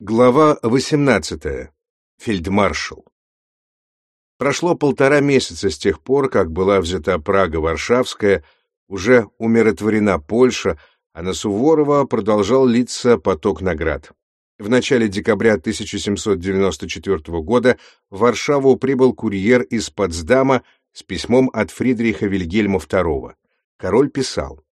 Глава 18. Фельдмаршал. Прошло полтора месяца с тех пор, как была взята Прага Варшавская, уже умиротворена Польша, а на Суворова продолжал литься поток наград. В начале декабря 1794 года в Варшаву прибыл курьер из Потсдама с письмом от Фридриха Вильгельма II. Король писал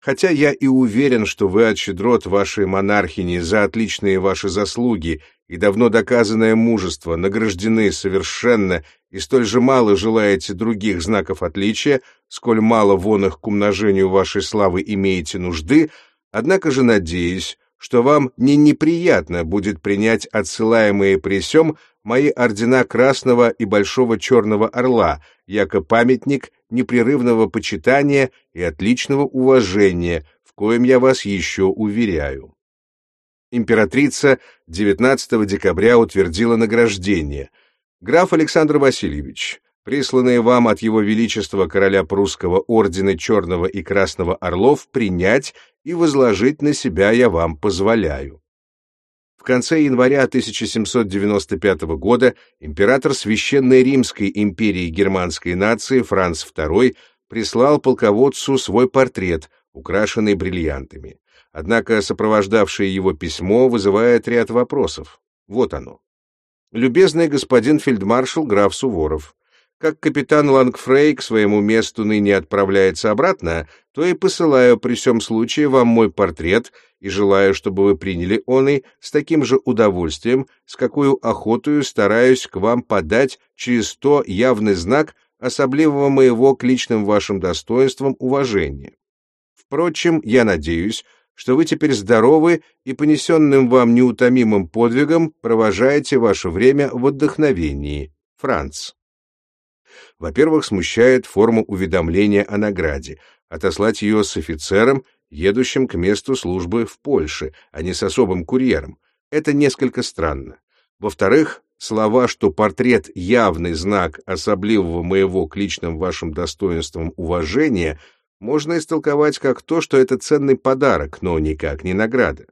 Хотя я и уверен, что вы от щедрот вашей монархини за отличные ваши заслуги и давно доказанное мужество награждены совершенно и столь же мало желаете других знаков отличия, сколь мало вон их к умножению вашей славы имеете нужды, однако же надеюсь, что вам не неприятно будет принять отсылаемые при сём мои ордена Красного и Большого Черного Орла, яко памятник непрерывного почитания и отличного уважения, в коем я вас еще уверяю. Императрица 19 декабря утвердила награждение. Граф Александр Васильевич, присланные вам от Его Величества Короля Прусского ордены Черного и Красного Орлов принять и возложить на себя я вам позволяю. В конце января 1795 года император Священной Римской империи германской нации Франц II прислал полководцу свой портрет, украшенный бриллиантами. Однако сопровождавшее его письмо вызывает ряд вопросов. Вот оно. «Любезный господин фельдмаршал граф Суворов, как капитан Лангфрей к своему месту ныне отправляется обратно, то и посылаю при всем случае вам мой портрет и желаю, чтобы вы приняли он и с таким же удовольствием, с какой охотою стараюсь к вам подать через то явный знак особливого моего к личным вашим достоинствам уважения. Впрочем, я надеюсь, что вы теперь здоровы и понесенным вам неутомимым подвигом провожаете ваше время в отдохновении. Франц. Во-первых, смущает форма уведомления о награде, отослать ее с офицером, едущим к месту службы в Польше, а не с особым курьером. Это несколько странно. Во-вторых, слова, что портрет — явный знак особливого моего к личным вашим достоинствам уважения, можно истолковать как то, что это ценный подарок, но никак не награда.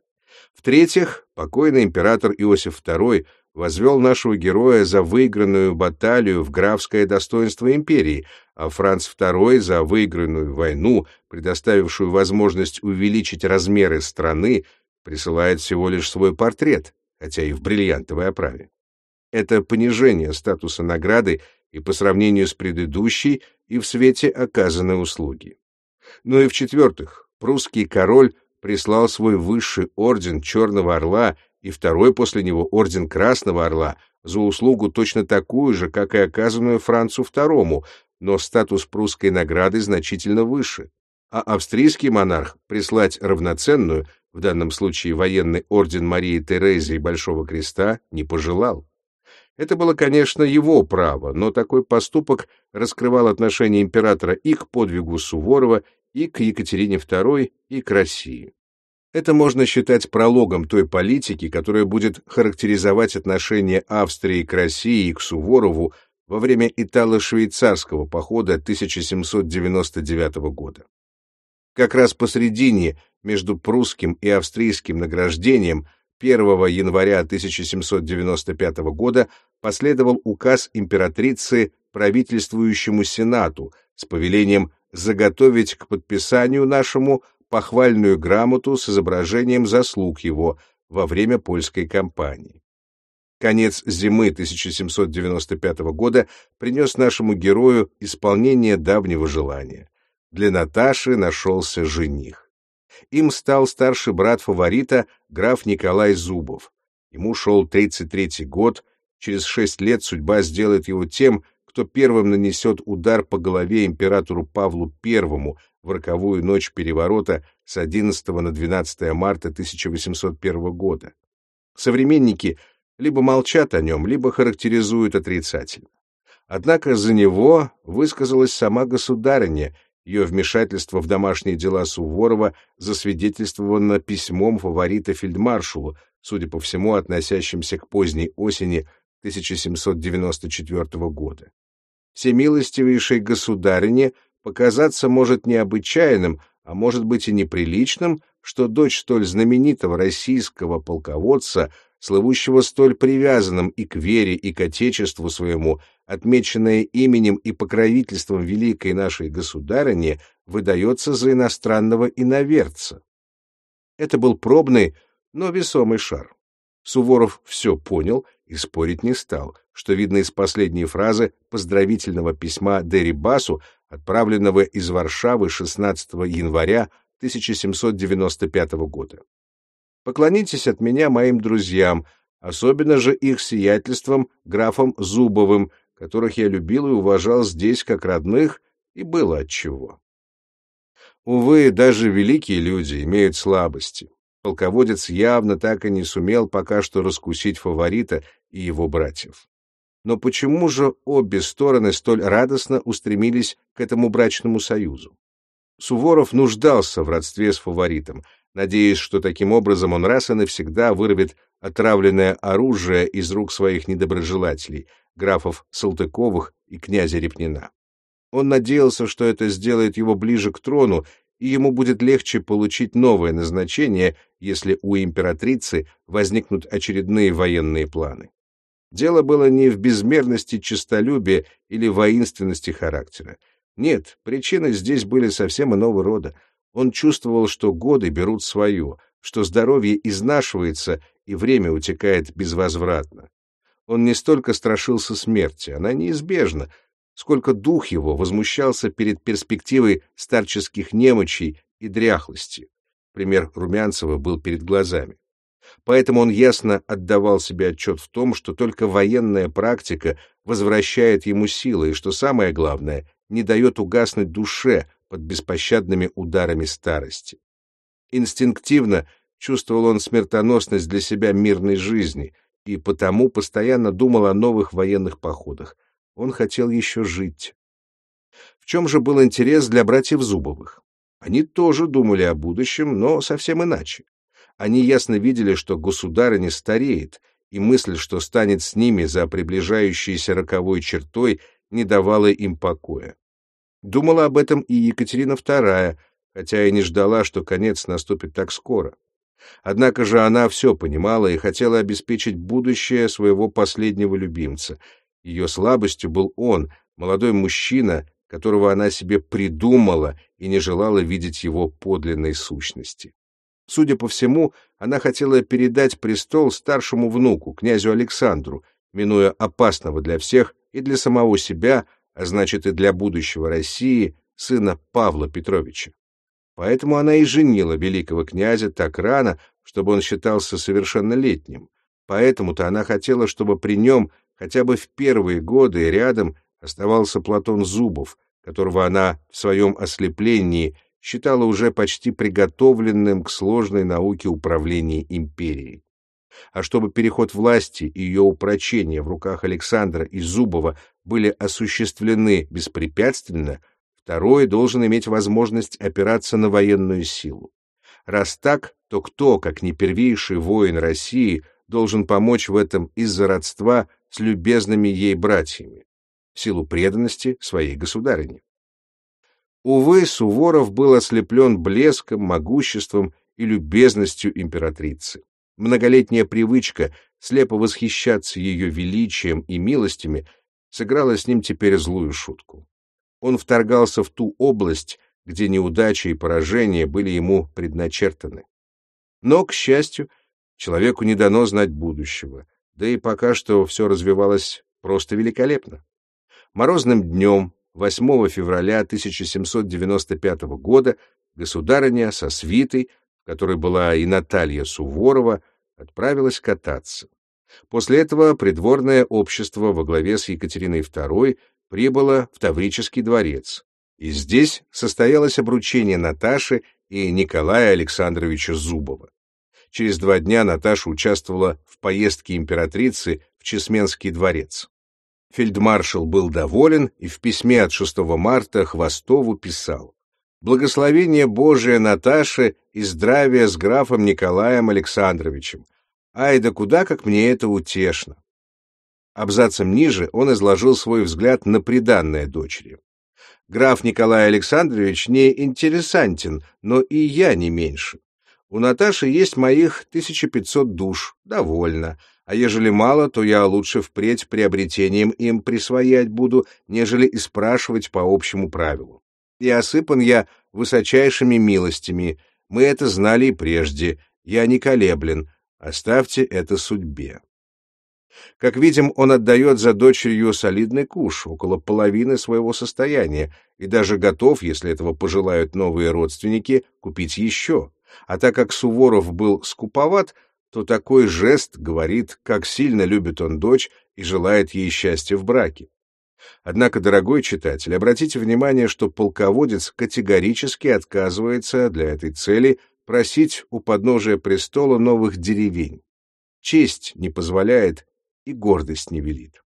В-третьих, покойный император Иосиф II возвел нашего героя за выигранную баталию в графское достоинство империи, а Франц II за выигранную войну, предоставившую возможность увеличить размеры страны, присылает всего лишь свой портрет, хотя и в бриллиантовой оправе. Это понижение статуса награды и по сравнению с предыдущей, и в свете оказанной услуги. Ну и в-четвертых, прусский король прислал свой высший орден Черного Орла и второй после него орден Красного Орла за услугу точно такую же, как и оказанную Францу II, но статус прусской награды значительно выше. А австрийский монарх прислать равноценную, в данном случае военный орден Марии Терезии Большого Креста, не пожелал. Это было, конечно, его право, но такой поступок раскрывал отношение императора и к подвигу Суворова, и к Екатерине II, и к России. Это можно считать прологом той политики, которая будет характеризовать отношение Австрии к России и к Суворову во время итало-швейцарского похода 1799 года. Как раз посредине между прусским и австрийским награждением 1 января 1795 года последовал указ императрицы правительствующему Сенату с повелением заготовить к подписанию нашему похвальную грамоту с изображением заслуг его во время польской кампании. Конец зимы 1795 года принес нашему герою исполнение давнего желания. Для Наташи нашелся жених. Им стал старший брат фаворита, граф Николай Зубов. Ему шел 33-й год, через шесть лет судьба сделает его тем, кто первым нанесет удар по голове императору Павлу I в роковую ночь переворота с 11 на 12 марта 1801 года. Современники либо молчат о нем, либо характеризуют отрицательно. Однако за него высказалась сама государыня, ее вмешательство в домашние дела Суворова засвидетельствовано письмом фаворита фельдмаршалу, судя по всему, относящимся к поздней осени 1794 года всемилостивейшей государине показаться может необычайным, а может быть и неприличным, что дочь столь знаменитого российского полководца слывущего столь привязанным и к вере, и к отечеству своему, отмеченное именем и покровительством великой нашей государыни, выдается за иностранного иноверца. Это был пробный, но весомый шар. Суворов все понял и спорить не стал, что видно из последней фразы поздравительного письма Дерибасу, отправленного из Варшавы 16 января 1795 года. «Поклонитесь от меня моим друзьям, особенно же их сиятельством графом Зубовым, которых я любил и уважал здесь как родных, и было отчего. Увы, даже великие люди имеют слабости. Полководец явно так и не сумел пока что раскусить фаворита и его братьев. Но почему же обе стороны столь радостно устремились к этому брачному союзу? Суворов нуждался в родстве с фаворитом, надеясь, что таким образом он раз и навсегда вырвет отравленное оружие из рук своих недоброжелателей, графов Салтыковых и князя Репнина. Он надеялся, что это сделает его ближе к трону, и ему будет легче получить новое назначение, если у императрицы возникнут очередные военные планы. Дело было не в безмерности честолюбия или воинственности характера. Нет, причины здесь были совсем иного рода. Он чувствовал, что годы берут свое, что здоровье изнашивается и время утекает безвозвратно. Он не столько страшился смерти, она неизбежна, сколько дух его возмущался перед перспективой старческих немочей и дряхлости. Пример Румянцева был перед глазами. Поэтому он ясно отдавал себе отчет в том, что только военная практика возвращает ему силы, и, что самое главное, не дает угаснуть душе под беспощадными ударами старости. Инстинктивно чувствовал он смертоносность для себя мирной жизни, и потому постоянно думал о новых военных походах, он хотел еще жить. В чем же был интерес для братьев Зубовых? Они тоже думали о будущем, но совсем иначе. Они ясно видели, что государыня стареет, и мысль, что станет с ними за приближающейся роковой чертой, не давала им покоя. Думала об этом и Екатерина II, хотя и не ждала, что конец наступит так скоро. Однако же она все понимала и хотела обеспечить будущее своего последнего любимца, ее слабостью был он, молодой мужчина, которого она себе придумала и не желала видеть его подлинной сущности. Судя по всему, она хотела передать престол старшему внуку, князю Александру, минуя опасного для всех и для самого себя, а значит и для будущего России, сына Павла Петровича. Поэтому она и женила великого князя так рано, чтобы он считался совершеннолетним. Поэтому-то она хотела, чтобы при нем Хотя бы в первые годы рядом оставался Платон Зубов, которого она в своем ослеплении считала уже почти приготовленным к сложной науке управления империей. А чтобы переход власти и ее упрочение в руках Александра и Зубова были осуществлены беспрепятственно, второй должен иметь возможность опираться на военную силу. Раз так, то кто, как не первейший воин России, должен помочь в этом из-за родства с любезными ей братьями, в силу преданности своей государыне. Увы, Суворов был ослеплен блеском, могуществом и любезностью императрицы. Многолетняя привычка слепо восхищаться ее величием и милостями сыграла с ним теперь злую шутку. Он вторгался в ту область, где неудачи и поражения были ему предначертаны. Но, к счастью, человеку не дано знать будущего, да и пока что все развивалось просто великолепно. Морозным днем 8 февраля 1795 года государыня со свитой, в которой была и Наталья Суворова, отправилась кататься. После этого придворное общество во главе с Екатериной II прибыло в Таврический дворец, и здесь состоялось обручение Наташи и Николая Александровича Зубова. Через два дня Наташа участвовала в поездке императрицы в Чесменский дворец. Фельдмаршал был доволен и в письме от 6 марта Хвостову писал «Благословение Божие Наташе и здравие с графом Николаем Александровичем. Ай да куда, как мне это утешно». Абзацем ниже он изложил свой взгляд на приданное дочери. Граф Николай Александрович не интересантен, но и я не меньше. У Наташи есть моих 1500 душ, довольно. А ежели мало, то я лучше впредь приобретением им присвоять буду, нежели и спрашивать по общему правилу. И осыпан я высочайшими милостями. Мы это знали и прежде. Я не колеблен. Оставьте это судьбе. Как видим, он отдает за дочерью солидный куш, около половины своего состояния, и даже готов, если этого пожелают новые родственники, купить еще. А так как Суворов был скуповат, то такой жест говорит, как сильно любит он дочь и желает ей счастья в браке. Однако, дорогой читатель, обратите внимание, что полководец категорически отказывается для этой цели просить у подножия престола новых деревень. Честь не позволяет и гордость не велит.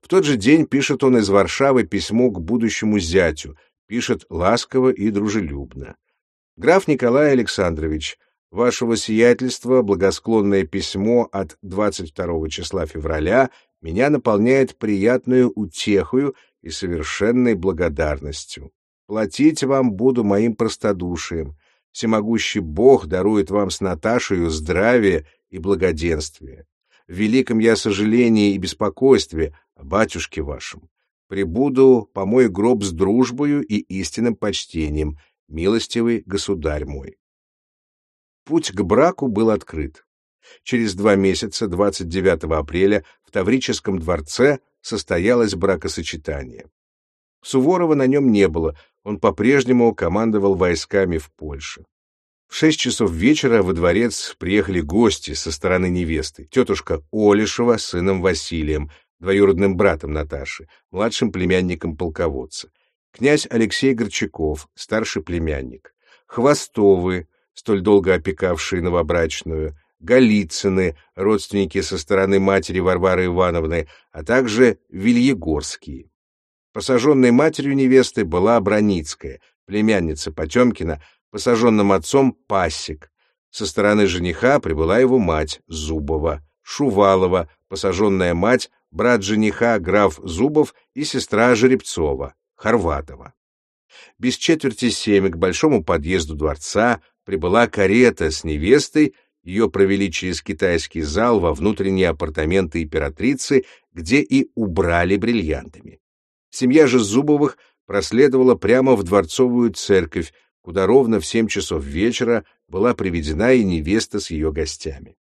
В тот же день пишет он из Варшавы письмо к будущему зятю, пишет ласково и дружелюбно. «Граф Николай Александрович, вашего сиятельства благосклонное письмо от 22 числа февраля меня наполняет приятную утехою и совершенной благодарностью. Платить вам буду моим простодушием. Всемогущий Бог дарует вам с Наташею здравие и благоденствие в великом я сожалении и беспокойстве о батюшке вашем. Прибуду по мой гроб с дружбою и истинным почтением, милостивый государь мой. Путь к браку был открыт. Через два месяца, 29 апреля, в Таврическом дворце состоялось бракосочетание. Суворова на нем не было, он по-прежнему командовал войсками в Польше. В шесть часов вечера во дворец приехали гости со стороны невесты, тетушка Олешева с сыном Василием, двоюродным братом Наташи, младшим племянником полководца, князь Алексей Горчаков, старший племянник, Хвостовы, столь долго опекавшие новобрачную, Голицыны, родственники со стороны матери Варвары Ивановны, а также Вильегорские. Посаженной матерью невесты была Броницкая, племянница Потемкина, посаженным отцом Пасек. Со стороны жениха прибыла его мать Зубова, Шувалова, посаженная мать, брат жениха граф Зубов и сестра Жеребцова, Хорватова. Без четверти семь к большому подъезду дворца прибыла карета с невестой, ее провели через китайский зал во внутренние апартаменты императрицы, где и убрали бриллиантами. Семья же Зубовых проследовала прямо в дворцовую церковь, куда ровно в семь часов вечера была приведена и невеста с ее гостями.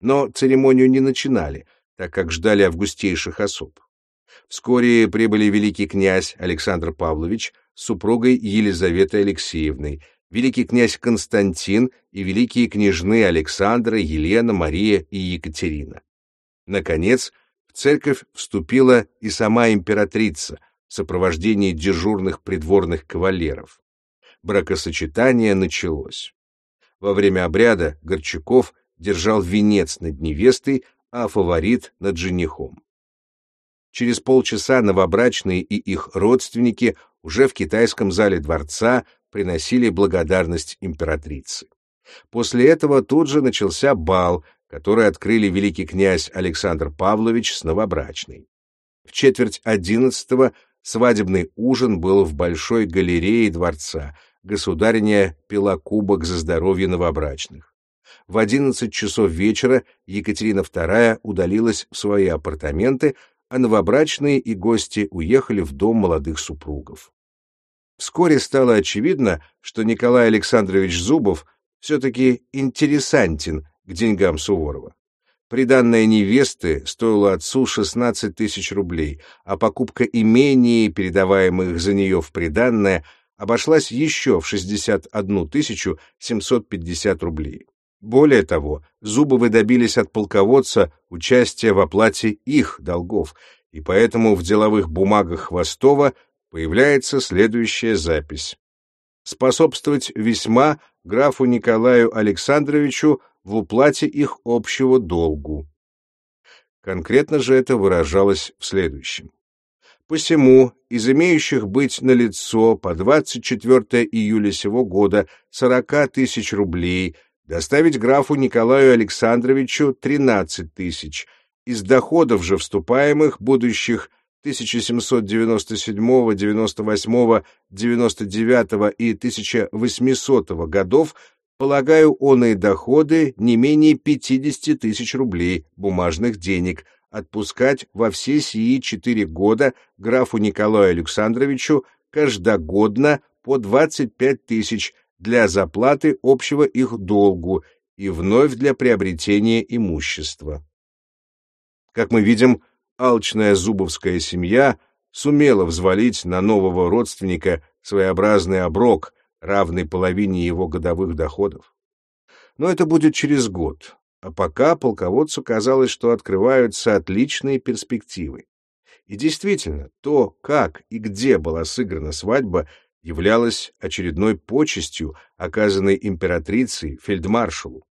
Но церемонию не начинали, так как ждали августейших особ. Вскоре прибыли великий князь Александр Павлович с супругой Елизаветой Алексеевной, великий князь Константин и великие княжны Александра, Елена, Мария и Екатерина. Наконец, в церковь вступила и сама императрица в сопровождении дежурных придворных кавалеров бракосочетание началось. Во время обряда Горчаков держал венец над невестой, а фаворит над женихом. Через полчаса новобрачные и их родственники уже в китайском зале дворца приносили благодарность императрице. После этого тут же начался бал, который открыли великий князь Александр Павлович с новобрачной. В четверть одиннадцатого свадебный ужин был в большой галерее дворца, государиня пила кубок за здоровье новобрачных. В одиннадцать часов вечера Екатерина II удалилась в свои апартаменты, а новобрачные и гости уехали в дом молодых супругов. Вскоре стало очевидно, что Николай Александрович Зубов все-таки интересантен к деньгам Суворова. Приданная невесты стоила отцу 16 тысяч рублей, а покупка имений, передаваемых за нее в приданное, обошлась еще в 61 750 рублей. Более того, Зубовы добились от полководца участия в оплате их долгов, и поэтому в деловых бумагах Хвостова появляется следующая запись. Способствовать весьма графу Николаю Александровичу в уплате их общего долгу. Конкретно же это выражалось в следующем. Посему из имеющих быть на лицо по 24 июля сего года 40 тысяч рублей доставить графу Николаю Александровичу 13 тысяч, из доходов же вступаемых будущих 1797, 98, 99 и 1800 годов полагаю, оные доходы не менее 50 тысяч рублей бумажных денег. Отпускать во все сии четыре года графу Николаю Александровичу каждогодно по 25 тысяч для заплаты общего их долгу и вновь для приобретения имущества. Как мы видим, алчная зубовская семья сумела взвалить на нового родственника своеобразный оброк, равный половине его годовых доходов. Но это будет через год, а пока полководцу казалось, что открываются отличные перспективы. И действительно, то, как и где была сыграна свадьба, являлось очередной почестью, оказанной императрицей фельдмаршалу.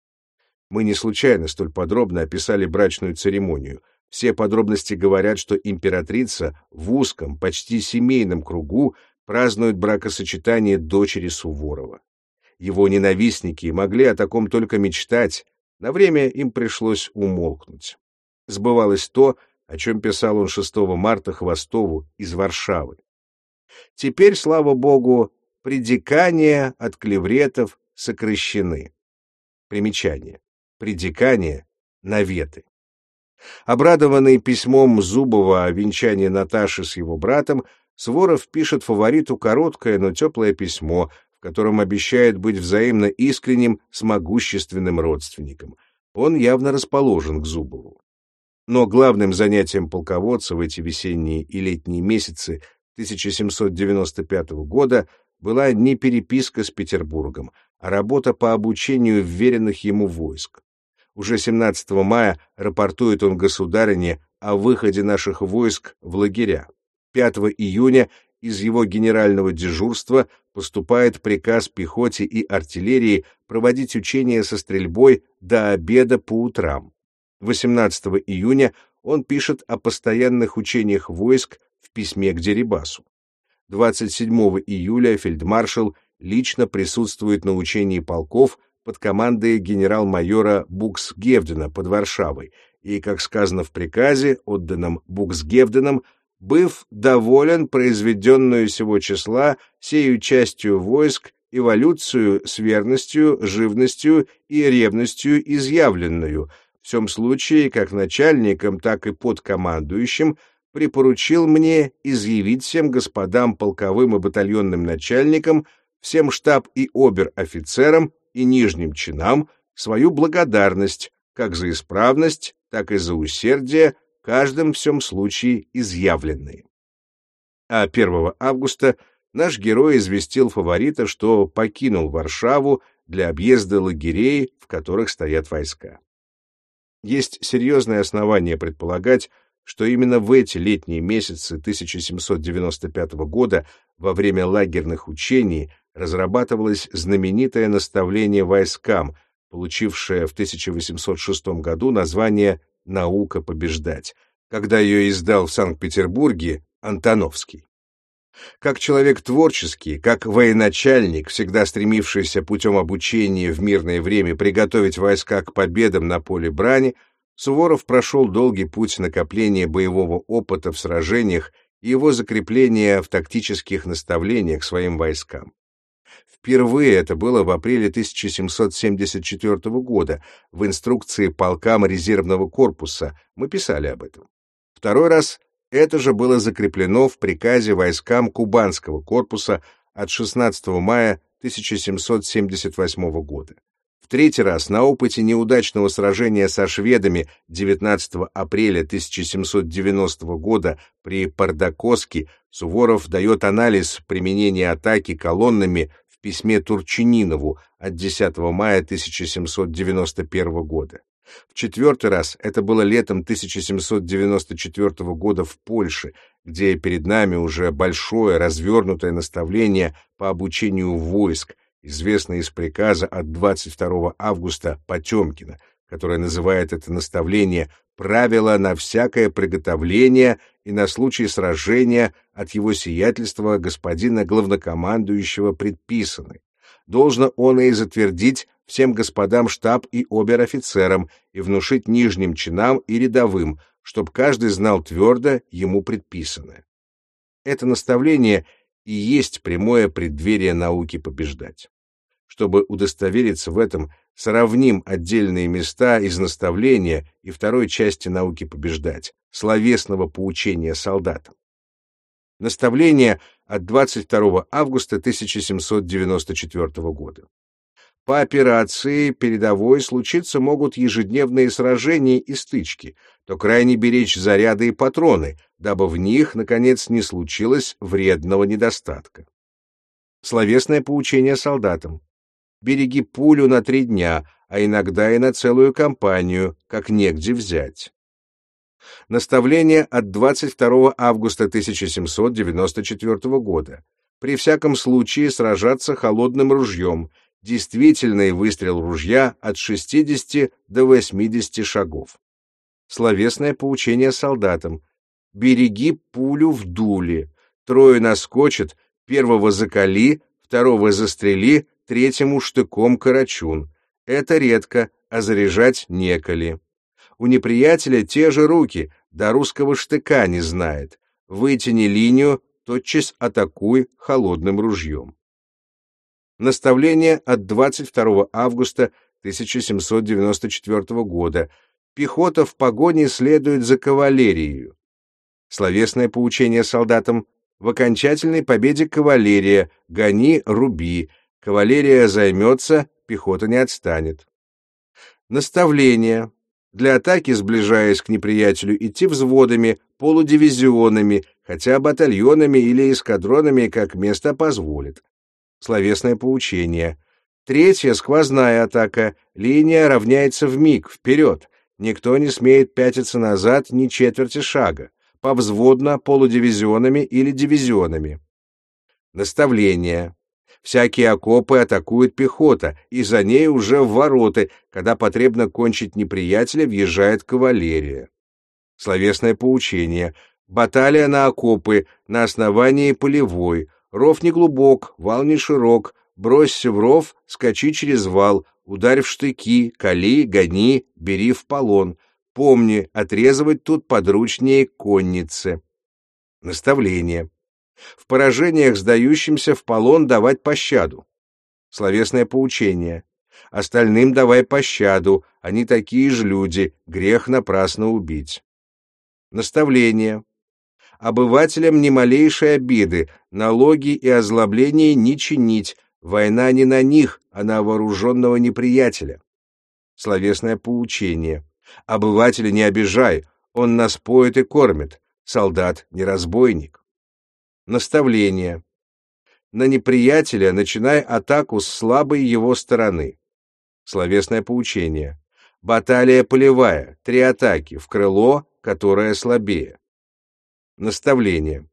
Мы не случайно столь подробно описали брачную церемонию. Все подробности говорят, что императрица в узком, почти семейном кругу празднует бракосочетание дочери Суворова. Его ненавистники могли о таком только мечтать, на время им пришлось умолкнуть. Сбывалось то, о чем писал он 6 марта Хвостову из Варшавы. Теперь, слава богу, предикания от клевретов сокращены. Примечание. Предикания — наветы. Обрадованный письмом Зубова о венчании Наташи с его братом, Своров пишет фавориту короткое, но теплое письмо, в котором обещает быть взаимно искренним с могущественным родственником. Он явно расположен к Зубову. Но главным занятием полководца в эти весенние и летние месяцы 1795 года была не переписка с Петербургом, а работа по обучению вверенных ему войск. Уже 17 мая рапортует он государине о выходе наших войск в лагеря. 5 июня из его генерального дежурства поступает приказ пехоте и артиллерии проводить учения со стрельбой до обеда по утрам. 18 июня он пишет о постоянных учениях войск в письме к Дерибасу. 27 июля фельдмаршал лично присутствует на учении полков под командой генерал-майора Буксгевдена под Варшавой, и, как сказано в приказе, отданном Буксгевденом, быв доволен произведенную сего числа сею частью войск эволюцию с верностью, живностью и ревностью изъявленную, в всем случае как начальникам, так и подкомандующим, припоручил мне изъявить всем господам полковым и батальонным начальникам, всем штаб и обер-офицерам и нижним чинам свою благодарность как за исправность, так и за усердие, каждым всем случае изъявленные. А 1 августа наш герой известил фаворита, что покинул Варшаву для объезда лагерей, в которых стоят войска. Есть серьезное основание предполагать, что именно в эти летние месяцы 1795 года, во время лагерных учений, разрабатывалось знаменитое наставление войскам, получившее в 1806 году название «Наука побеждать», когда ее издал в Санкт-Петербурге Антоновский. Как человек творческий, как военачальник, всегда стремившийся путем обучения в мирное время приготовить войска к победам на поле брани, Суворов прошел долгий путь накопления боевого опыта в сражениях и его закрепления в тактических наставлениях своим войскам. Впервые это было в апреле 1774 года в инструкции полкам резервного корпуса, мы писали об этом. Второй раз это же было закреплено в приказе войскам Кубанского корпуса от 16 мая 1778 года. Третий раз на опыте неудачного сражения со шведами 19 апреля 1790 года при Пардакоске Суворов дает анализ применения атаки колоннами в письме Турчининову от 10 мая 1791 года. В четвертый раз это было летом 1794 года в Польше, где перед нами уже большое развернутое наставление по обучению войск, известное из приказа от 22 августа Потемкина, которое называет это наставление «правило на всякое приготовление и на случай сражения от его сиятельства господина главнокомандующего предписаны. Должно он и затвердить всем господам штаб и обер-офицерам и внушить нижним чинам и рядовым, чтоб каждый знал твердо ему предписанное. Это наставление и есть прямое преддверие науки побеждать. Чтобы удостовериться в этом, сравним отдельные места из наставления и второй части науки побеждать, словесного поучения солдатам. Наставление от 22 августа 1794 года. По операции передовой случиться могут ежедневные сражения и стычки, то крайне беречь заряды и патроны, дабы в них, наконец, не случилось вредного недостатка. Словесное поучение солдатам. Береги пулю на три дня, а иногда и на целую кампанию, как негде взять. Наставление от 22 августа 1794 года. При всяком случае сражаться холодным ружьем, действительный выстрел ружья от 60 до 80 шагов. Словесное поучение солдатам. Береги пулю в дуле. Трое наскочат, первого закали, второго застрели, третьему штыком карачун. Это редко, а заряжать неколи. У неприятеля те же руки, до русского штыка не знает. Вытяни линию, тотчас атакуй холодным ружьем. Наставление от 22 августа 1794 года. Пехота в погоне следует за кавалерией. Словесное поучение солдатам в окончательной победе кавалерия, гони, руби, кавалерия займется, пехота не отстанет. Наставление. Для атаки, сближаясь к неприятелю, идти взводами, полудивизионами, хотя батальонами или эскадронами, как место позволит. Словесное поучение. Третья сквозная атака. Линия равняется в миг, вперед. Никто не смеет пятиться назад ни четверти шага. Повзводно, полудивизионами или дивизионами. Наставление. Всякие окопы атакует пехота, и за ней уже в вороты, когда потребно кончить неприятеля, въезжает кавалерия. Словесное поучение. Баталия на окопы, на основании полевой. Ров не глубок, вал не широк. Бросься в ров, скачи через вал, ударь в штыки, кали, гони, бери в полон. Помни, отрезывать тут подручнее конницы. Наставление в поражениях сдающимся в полон давать пощаду. Словесное поучение. Остальным давай пощаду, они такие же люди, грех напрасно убить. Наставление. Обывателям ни малейшей обиды, налоги и озлобления не чинить, война не на них, а на вооруженного неприятеля. Словесное поучение. Обывателя не обижай, он нас поет и кормит, солдат не разбойник. Наставление. На неприятеля начинай атаку с слабой его стороны. Словесное поучение. Баталия полевая, три атаки, в крыло, которое слабее. Наставление.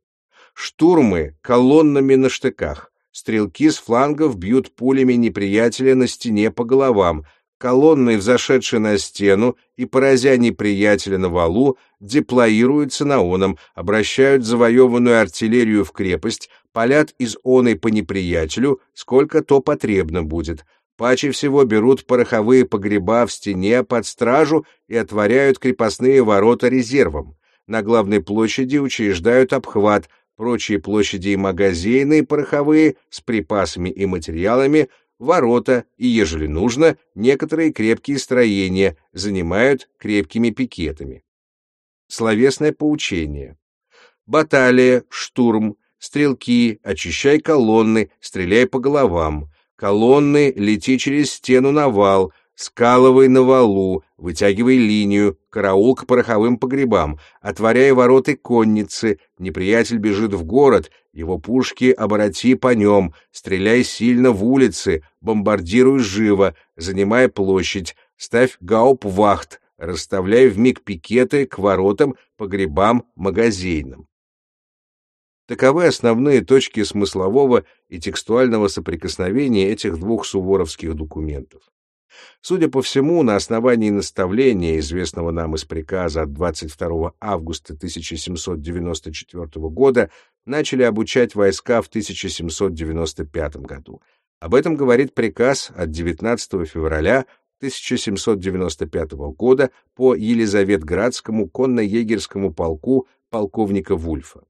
Штурмы колоннами на штыках. Стрелки с флангов бьют пулями неприятеля на стене по головам, колонны, взошедшие на стену и поразя неприятеля на валу, деплоируются наоном, обращают завоеванную артиллерию в крепость, палят из оной по неприятелю, сколько то потребно будет. Паче всего берут пороховые погреба в стене под стражу и отворяют крепостные ворота резервом. На главной площади учреждают обхват, прочие площади и магазины пороховые с припасами и материалами – ворота и, ежели нужно, некоторые крепкие строения занимают крепкими пикетами. Словесное поучение. Баталия, штурм, стрелки, очищай колонны, стреляй по головам. Колонны, лети через стену на вал, скалывай на валу, вытягивай линию, караул к пороховым погребам, отворяй вороты конницы, неприятель бежит в город, его пушки обороти по нем, стреляй сильно в улицы, бомбардируй живо, занимай площадь, ставь гауп-вахт, расставляй вмиг пикеты к воротам, погребам, магазинам. Таковы основные точки смыслового и текстуального соприкосновения этих двух суворовских документов. Судя по всему, на основании наставления, известного нам из приказа от 22 августа 1794 года, начали обучать войска в 1795 году. Об этом говорит приказ от 19 февраля 1795 года по Елизаветградскому конно-егерскому полку полковника Вульфа.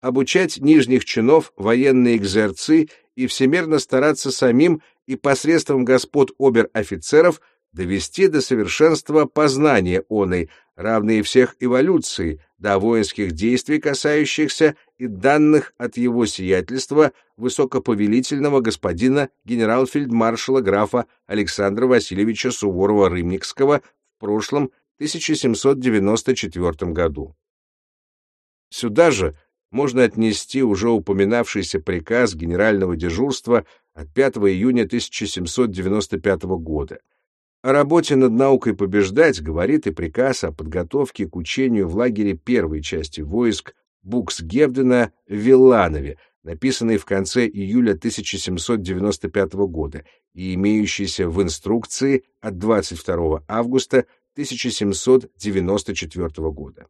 Обучать нижних чинов военные экзерцы и всемерно стараться самим и посредством господ обер-офицеров довести до совершенства познания оной, равные всех эволюций, до воинских действий, касающихся и данных от его сиятельства высокоповелительного господина генерал-фельдмаршала графа Александра Васильевича Суворова-Рымникского в прошлом 1794 году. Сюда же можно отнести уже упоминавшийся приказ генерального дежурства от 5 июня 1795 года. О работе над наукой побеждать говорит и приказ о подготовке к учению в лагере первой части войск Буксгевдена в Вилланове, написанный в конце июля 1795 года и имеющийся в инструкции от 22 августа 1794 года.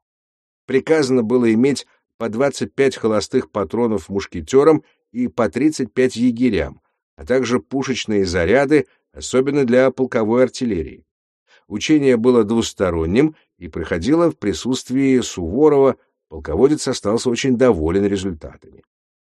Приказано было иметь по 25 холостых патронов мушкетерам и по 35 егерям, а также пушечные заряды, особенно для полковой артиллерии. Учение было двусторонним и проходило в присутствии Суворова, полководец остался очень доволен результатами.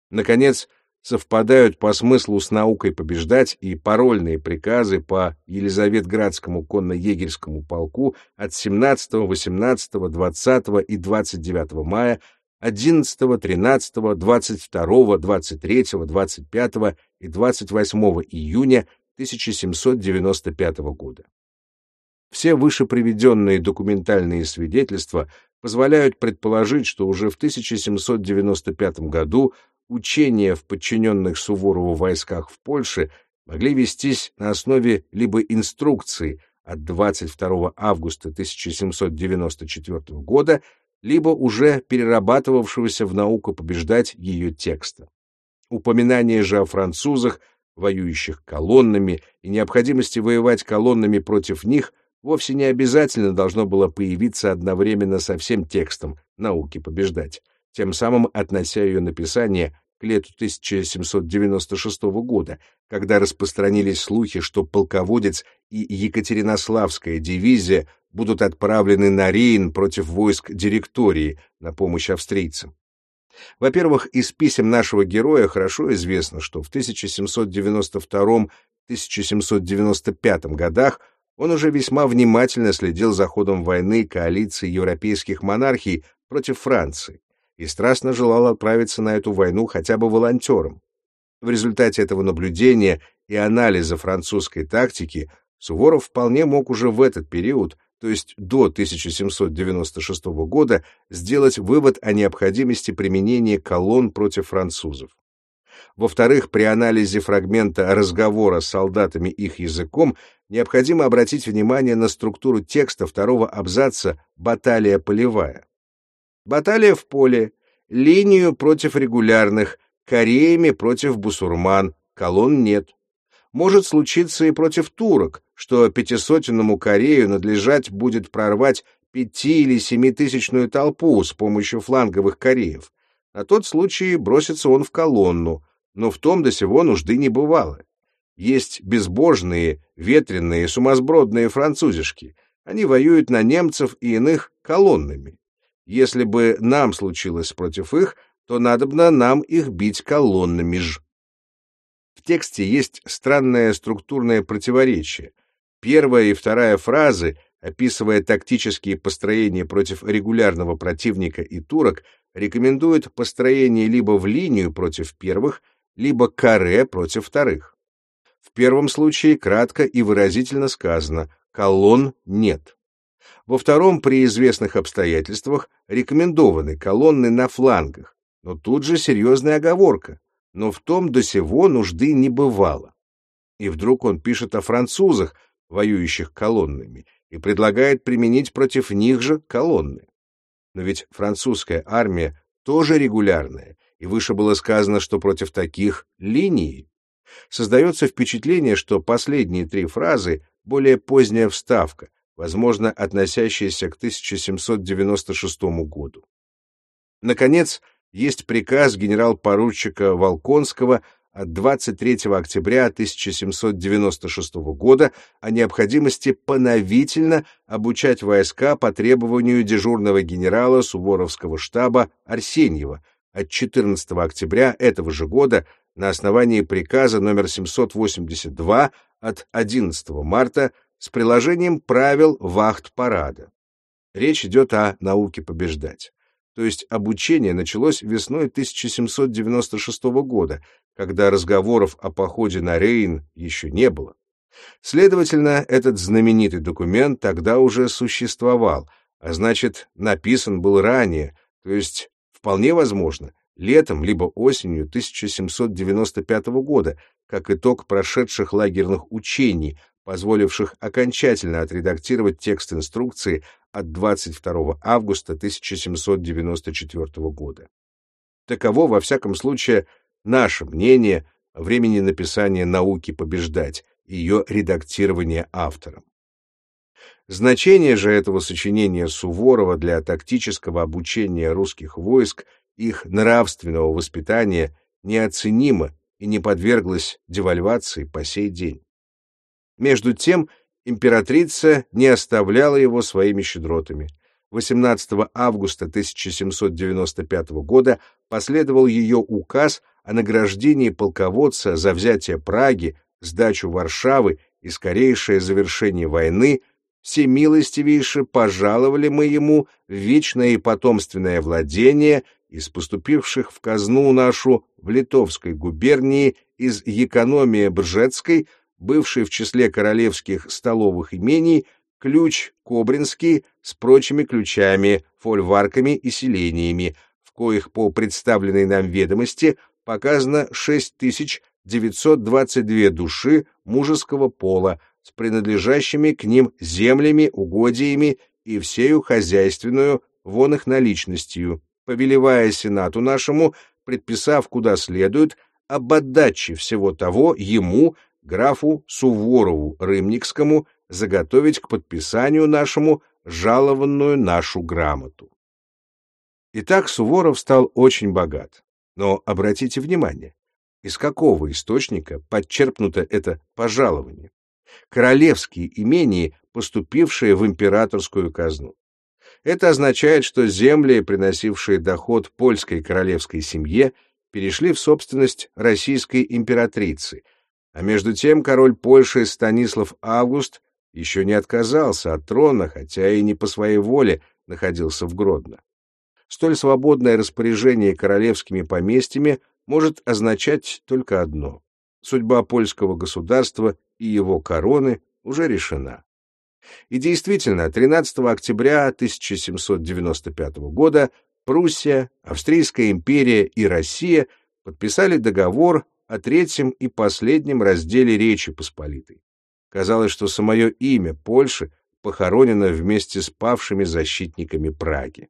Наконец, совпадают по смыслу с наукой побеждать и парольные приказы по Елизаветградскому конно-егерскому полку от 17, 18, 20 и 29 мая 11, 13, 22, 23, 25 и 28 июня 1795 года. Все выше приведенные документальные свидетельства позволяют предположить, что уже в 1795 году учения в подчиненных Суворову войсках в Польше могли вестись на основе либо инструкции от 22 августа 1794 года, либо уже перерабатывавшегося в науку побеждать ее текста. Упоминание же о французах, воюющих колоннами, и необходимости воевать колоннами против них вовсе не обязательно должно было появиться одновременно со всем текстом «Науки побеждать», тем самым относя ее написание к лету 1796 года, когда распространились слухи, что полководец и Екатеринославская дивизия будут отправлены на Рейн против войск директории на помощь австрийцам. Во-первых, из писем нашего героя хорошо известно, что в 1792-1795 годах он уже весьма внимательно следил за ходом войны коалиции европейских монархий против Франции и страстно желал отправиться на эту войну хотя бы волонтером. В результате этого наблюдения и анализа французской тактики Суворов вполне мог уже в этот период, то есть до 1796 года, сделать вывод о необходимости применения колонн против французов. Во-вторых, при анализе фрагмента разговора с солдатами их языком необходимо обратить внимание на структуру текста второго абзаца «Баталия полевая». Баталия в поле, линию против регулярных, кореями против бусурман, колонн нет. Может случиться и против турок, что пятисотенному Корею надлежать будет прорвать пяти- или семитысячную толпу с помощью фланговых кореев. На тот случай бросится он в колонну, но в том до сего нужды не бывало. Есть безбожные, ветреные, сумасбродные французишки. Они воюют на немцев и иных колоннами. Если бы нам случилось против их, то надобно нам их бить колоннами ж. Тексте есть странное структурное противоречие. Первая и вторая фразы, описывая тактические построения против регулярного противника и турок, рекомендуют построение либо в линию против первых, либо каре против вторых. В первом случае кратко и выразительно сказано «колонн нет». Во втором, при известных обстоятельствах, рекомендованы колонны на флангах, но тут же серьезная оговорка, но в том до сего нужды не бывало. И вдруг он пишет о французах, воюющих колоннами, и предлагает применить против них же колонны. Но ведь французская армия тоже регулярная, и выше было сказано, что против таких линии. Создается впечатление, что последние три фразы — более поздняя вставка, возможно, относящиеся к 1796 году. Наконец, есть приказ генерал-поручика Волконского от 23 октября 1796 года о необходимости поновительно обучать войска по требованию дежурного генерала Суворовского штаба Арсеньева от 14 октября этого же года на основании приказа номер 782 от 11 марта с приложением правил вахт-парада. Речь идет о науке побеждать. То есть обучение началось весной 1796 года, когда разговоров о походе на Рейн еще не было. Следовательно, этот знаменитый документ тогда уже существовал, а значит, написан был ранее, то есть, вполне возможно, летом либо осенью 1795 года, как итог прошедших лагерных учений, позволивших окончательно отредактировать текст инструкции от 22 августа 1794 года. Таково, во всяком случае, наше мнение времени написания «Науки побеждать», ее редактирования автором. Значение же этого сочинения Суворова для тактического обучения русских войск, их нравственного воспитания неоценимо и не подверглось девальвации по сей день. Между тем, императрица не оставляла его своими щедротами. 18 августа 1795 года последовал ее указ о награждении полководца за взятие Праги, сдачу Варшавы и скорейшее завершение войны, всемилостивейше пожаловали мы ему вечное и потомственное владение из поступивших в казну нашу в Литовской губернии из Економия Бржецкой бывший в числе королевских столовых имений, ключ Кобринский с прочими ключами, фольварками и селениями, в коих по представленной нам ведомости показано 6922 души мужеского пола с принадлежащими к ним землями, угодьями и всею хозяйственную вон их наличностью, повелевая сенату нашему, предписав куда следует, об отдаче всего того ему, графу Суворову Рымникскому заготовить к подписанию нашему жалованную нашу грамоту. Итак, Суворов стал очень богат. Но обратите внимание, из какого источника подчерпнуто это пожалование? Королевские имения, поступившие в императорскую казну. Это означает, что земли, приносившие доход польской королевской семье, перешли в собственность российской императрицы – а между тем король Польши Станислав Август еще не отказался от трона, хотя и не по своей воле находился в Гродно. Столь свободное распоряжение королевскими поместьями может означать только одно — судьба польского государства и его короны уже решена. И действительно, 13 октября 1795 года Пруссия, Австрийская империя и Россия подписали договор о третьем и последнем разделе Речи Посполитой. Казалось, что самое имя Польши похоронено вместе с павшими защитниками Праги.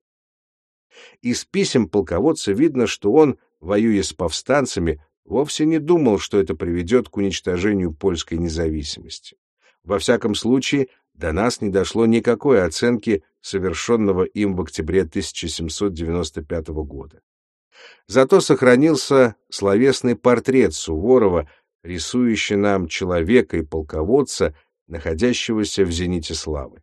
Из писем полководца видно, что он, воюя с повстанцами, вовсе не думал, что это приведет к уничтожению польской независимости. Во всяком случае, до нас не дошло никакой оценки совершенного им в октябре 1795 года. Зато сохранился словесный портрет Суворова, рисующий нам человека и полководца, находящегося в зените славы.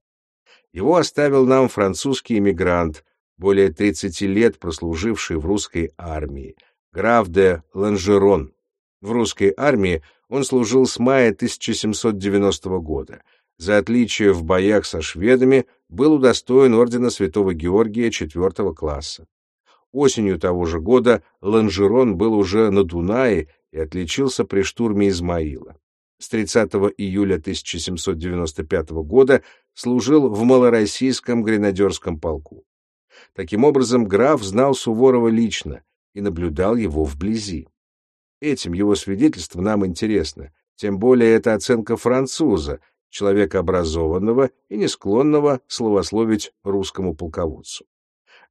Его оставил нам французский эмигрант, более 30 лет прослуживший в русской армии, граф де Ланжерон. В русской армии он служил с мая 1790 года. За отличие в боях со шведами был удостоен ордена Святого Георгия IV класса. Осенью того же года Ланжерон был уже на Дунае и отличился при штурме Измаила. С 30 июля 1795 года служил в малороссийском гренадерском полку. Таким образом, граф знал Суворова лично и наблюдал его вблизи. Этим его свидетельство нам интересно, тем более это оценка француза, человека образованного и не склонного словословить русскому полководцу.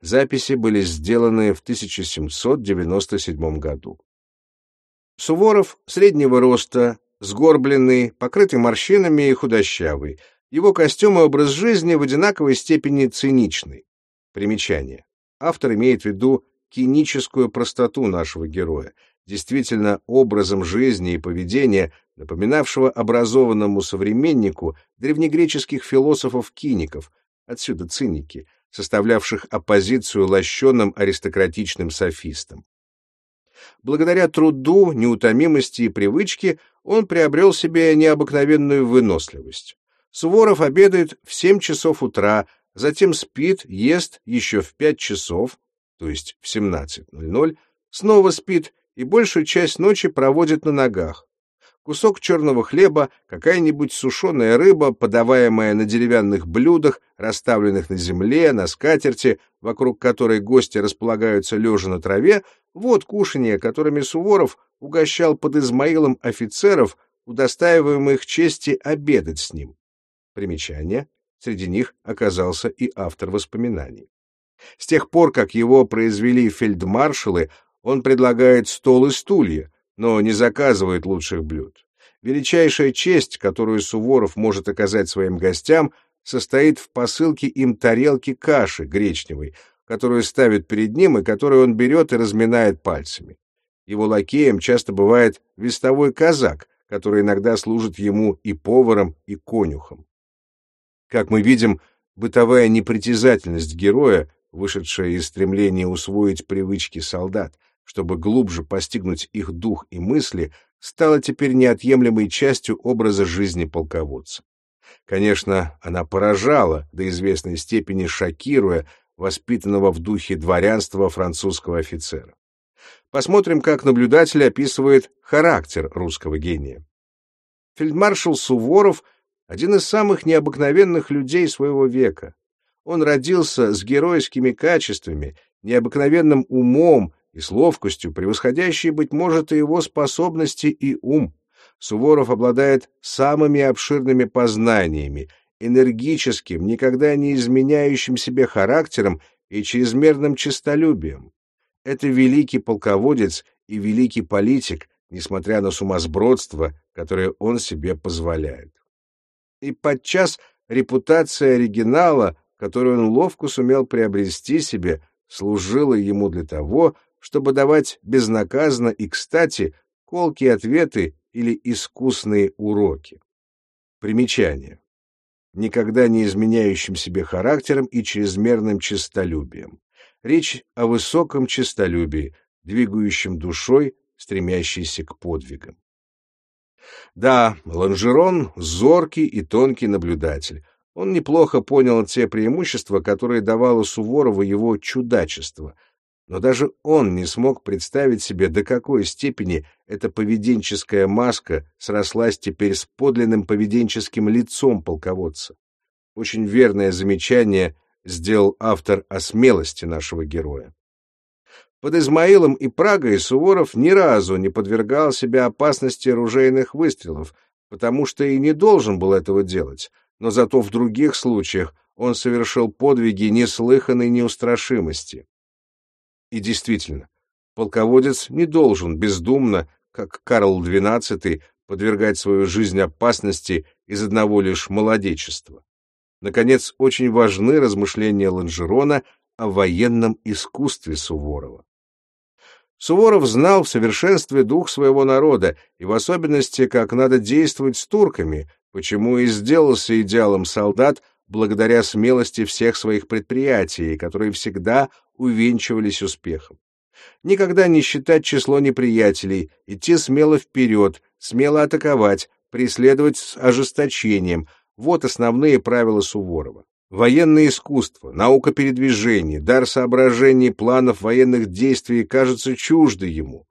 Записи были сделаны в 1797 году. Суворов среднего роста, сгорбленный, покрытый морщинами и худощавый. Его костюм и образ жизни в одинаковой степени циничный. Примечание. Автор имеет в виду киническую простоту нашего героя, действительно образом жизни и поведения, напоминавшего образованному современнику древнегреческих философов-киников, отсюда циники, составлявших оппозицию лощеным аристократичным софистам. Благодаря труду, неутомимости и привычке он приобрел себе необыкновенную выносливость. Суворов обедает в 7 часов утра, затем спит, ест еще в 5 часов, то есть в 17.00, снова спит и большую часть ночи проводит на ногах. Кусок черного хлеба, какая-нибудь сушеная рыба, подаваемая на деревянных блюдах, расставленных на земле, на скатерти, вокруг которой гости располагаются лежа на траве, вот кушанья, которыми Суворов угощал под Измаилом офицеров, удостаиваемых чести обедать с ним. Примечание. Среди них оказался и автор воспоминаний. С тех пор, как его произвели фельдмаршалы, он предлагает стол и стулья, но не заказывает лучших блюд. Величайшая честь, которую Суворов может оказать своим гостям, состоит в посылке им тарелки каши гречневой, которую ставит перед ним и которую он берет и разминает пальцами. Его лакеем часто бывает вестовой казак, который иногда служит ему и поваром, и конюхом. Как мы видим, бытовая непритязательность героя, вышедшая из стремления усвоить привычки солдат, чтобы глубже постигнуть их дух и мысли, стала теперь неотъемлемой частью образа жизни полководца. Конечно, она поражала, до известной степени шокируя, воспитанного в духе дворянства французского офицера. Посмотрим, как наблюдатель описывает характер русского гения. Фельдмаршал Суворов — один из самых необыкновенных людей своего века. Он родился с геройскими качествами, необыкновенным умом и с ловкостью, превосходящей, быть может, и его способности и ум. Суворов обладает самыми обширными познаниями, энергическим, никогда не изменяющим себе характером и чрезмерным честолюбием. Это великий полководец и великий политик, несмотря на сумасбродство, которое он себе позволяет. И подчас репутация оригинала, которую он ловко сумел приобрести себе, служила ему для того, чтобы давать безнаказанно и кстати колкие ответы или искусные уроки. Примечание. Никогда не изменяющим себе характером и чрезмерным честолюбием. Речь о высоком честолюбии, двигающем душой, стремящейся к подвигам. Да, Ланжерон — зоркий и тонкий наблюдатель. Он неплохо понял те преимущества, которые давало Суворову его чудачество — но даже он не смог представить себе, до какой степени эта поведенческая маска срослась теперь с подлинным поведенческим лицом полководца. Очень верное замечание сделал автор о смелости нашего героя. Под Измаилом и Прагой Суворов ни разу не подвергал себя опасности оружейных выстрелов, потому что и не должен был этого делать, но зато в других случаях он совершил подвиги неслыханной неустрашимости. И действительно, полководец не должен бездумно, как Карл XII, подвергать свою жизнь опасности из одного лишь молодечества. Наконец, очень важны размышления Ланжерона о военном искусстве Суворова. Суворов знал в совершенстве дух своего народа, и в особенности, как надо действовать с турками, почему и сделался идеалом солдат благодаря смелости всех своих предприятий, которые всегда увенчивались успехом. Никогда не считать число неприятелей, идти смело вперед, смело атаковать, преследовать с ожесточением — вот основные правила Суворова. Военное искусство, наука передвижения, дар соображений планов военных действий кажутся чужды ему.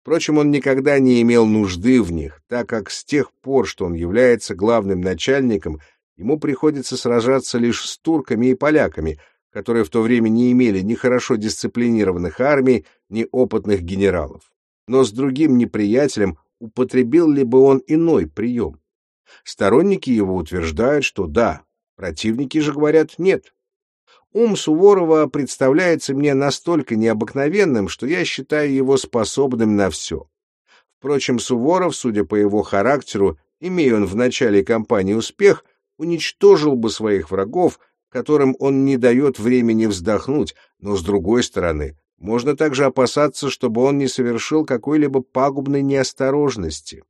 Впрочем, он никогда не имел нужды в них, так как с тех пор, что он является главным начальником, ему приходится сражаться лишь с турками и поляками — которые в то время не имели ни хорошо дисциплинированных армий, ни опытных генералов. Но с другим неприятелем употребил ли бы он иной прием? Сторонники его утверждают, что да, противники же говорят нет. Ум Суворова представляется мне настолько необыкновенным, что я считаю его способным на все. Впрочем, Суворов, судя по его характеру, имея он в начале кампании успех, уничтожил бы своих врагов, которым он не дает времени вздохнуть, но, с другой стороны, можно также опасаться, чтобы он не совершил какой-либо пагубной неосторожности.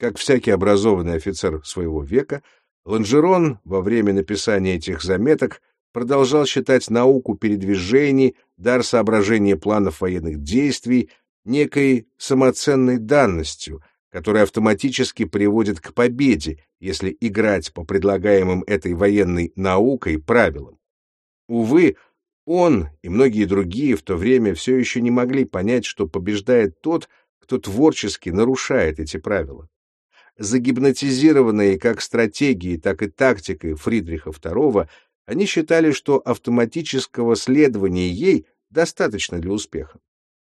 Как всякий образованный офицер своего века, Ланжерон во время написания этих заметок продолжал считать науку передвижений, дар соображения планов военных действий, некой самоценной данностью, которая автоматически приводит к победе, если играть по предлагаемым этой военной наукой правилам. Увы, он и многие другие в то время все еще не могли понять, что побеждает тот, кто творчески нарушает эти правила. Загипнотизированные как стратегией, так и тактикой Фридриха II, они считали, что автоматического следования ей достаточно для успеха.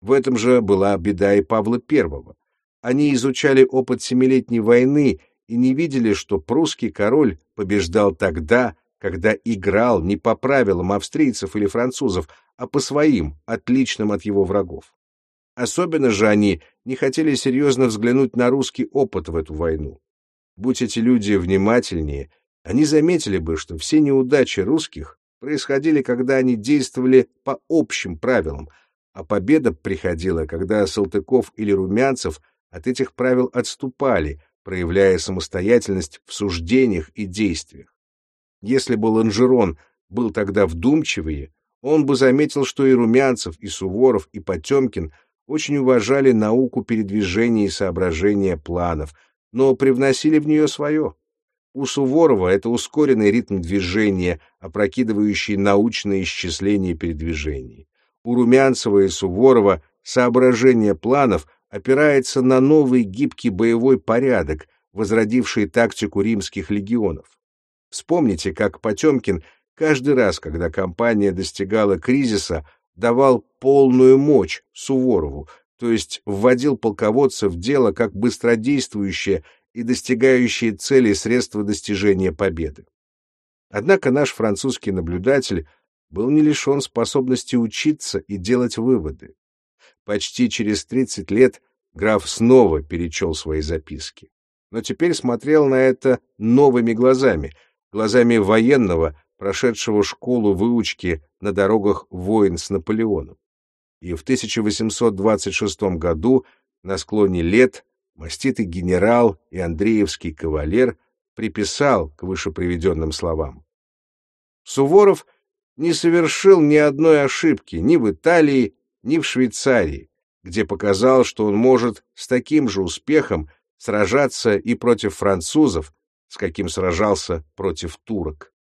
В этом же была беда и Павла I. Они изучали опыт Семилетней войны и не видели, что прусский король побеждал тогда, когда играл не по правилам австрийцев или французов, а по своим, отличным от его врагов. Особенно же они не хотели серьезно взглянуть на русский опыт в эту войну. Будь эти люди внимательнее, они заметили бы, что все неудачи русских происходили, когда они действовали по общим правилам, а победа приходила, когда Салтыков или Румянцев от этих правил отступали, проявляя самостоятельность в суждениях и действиях. Если бы Ланжерон был тогда вдумчивее, он бы заметил, что и Румянцев, и Суворов, и Потемкин очень уважали науку передвижения и соображения планов, но привносили в нее свое. У Суворова это ускоренный ритм движения, опрокидывающий научное исчисление передвижений. У Румянцева и Суворова соображение планов опирается на новый гибкий боевой порядок, возродивший тактику римских легионов. Вспомните, как Потемкин каждый раз, когда компания достигала кризиса, давал полную мощь Суворову, то есть вводил полководца в дело как быстродействующее и достигающее цели средства достижения победы. Однако наш французский наблюдатель был не лишен способности учиться и делать выводы. Почти через 30 лет граф снова перечел свои записки, но теперь смотрел на это новыми глазами — глазами военного, прошедшего школу выучки на дорогах войн с Наполеоном. И в 1826 году на склоне лет маститый генерал и Андреевский кавалер приписал к вышеприведенным словам. Суворов не совершил ни одной ошибки ни в Италии, ни в Швейцарии, где показал, что он может с таким же успехом сражаться и против французов, с каким сражался против турок.